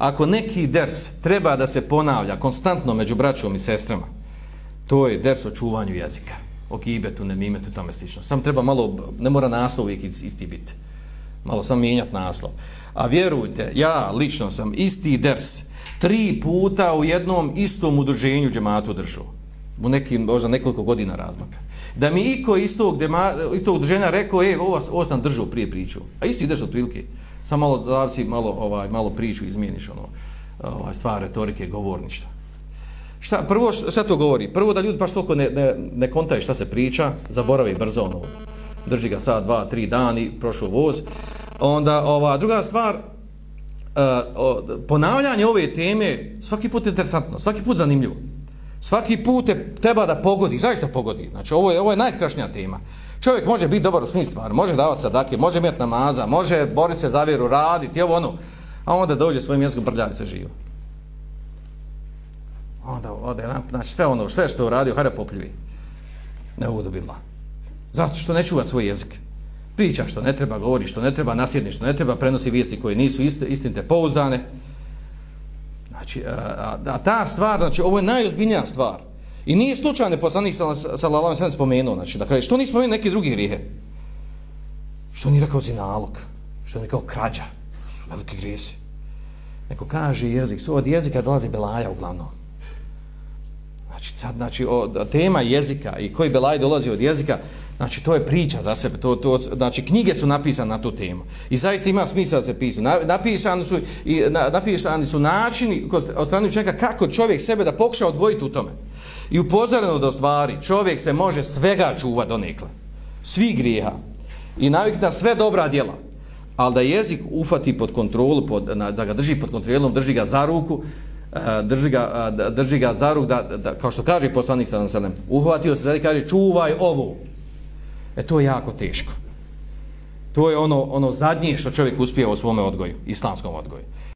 ako neki ders treba da se ponavlja konstantno među braćom i sestrama, to je ders o čuvanju jezika, o kibetu, nemimetu, tome slično. Sam treba malo, ne mora naslov uvijek isti biti. Malo sam mijenjati naslov. A vjerujte, ja lično sam isti ders tri puta u jednom istom udruženju džematu držao. U nekim, možda nekoliko godina razmaka. Da mi iko iz tog, dema, iz tog udruženja rekao, e, ovo, ovo sam držao prije priču. A isti ideš od prilike. Samo malo zavisi, malo, ovaj, malo priču izmijeniš, ono, ovaj, stvar retorike, govorništva. Šta, prvo, šta to govori? Prvo da ljudi baš toliko ne, ne, ne kontaju šta se priča, zaboravi brzo, ono, drži ga sad dva, tri dani, prošao voz. Onda, ova, druga stvar, uh, ponavljanje ove teme svaki put je interesantno, svaki put zanimljivo. Svaki put te treba da pogodi, zaista pogodi. Znači, ovo je, ovo je najstrašnija tema. Čovjek može biti dobar u svim stvarima, može davati sadake, može imati namaza, može boriti se za vjeru, raditi, ovo ono. A onda dođe svojim jezikom prljavi se živo. Onda ode, znači sve ono, sve što je uradio, hajde popljivi. Ne uvodu bila. Zato što ne čuva svoj jezik. Priča što ne treba govori, što ne treba nasjedni, što ne treba prenosi vijesti koje nisu ist, istinite pouzdane. Znači, a, a, ta stvar, znači, ovo je najozbiljnija stvar. I nije slučajno poslanik sallallahu alejhi ve spomenuo, znači da kaže što nismo spomenuo neki drugi grijehe. Što nije rekao zinalog, što nije rekao krađa, to su veliki grijesi. Neko kaže jezik, od jezika dolazi belaja uglavnom. Znači, sad, znači, o, tema jezika i koji belaj dolazi od jezika, znači, to je priča za sebe. To, to, znači, knjige su napisane na tu temu. I zaista ima smisla da se pisu. Napisani su, i, na, napisani su načini od strane čovjeka kako čovjek sebe da pokuša odvojiti u tome. I upozoreno da stvari, čovjek se može svega čuva do nekle. Svi grijeha. I navik na sve dobra djela. Ali da jezik ufati pod kontrolu, pod, da ga drži pod kontrolom, drži ga za ruku, e, drži ga, e, drži ga za ruku, da, da, kao što kaže poslanik sa naselem, uhvatio se i kaže čuvaj ovo. E to je jako teško. To je ono, ono zadnje što čovjek uspije u svome odgoju, islamskom odgoju.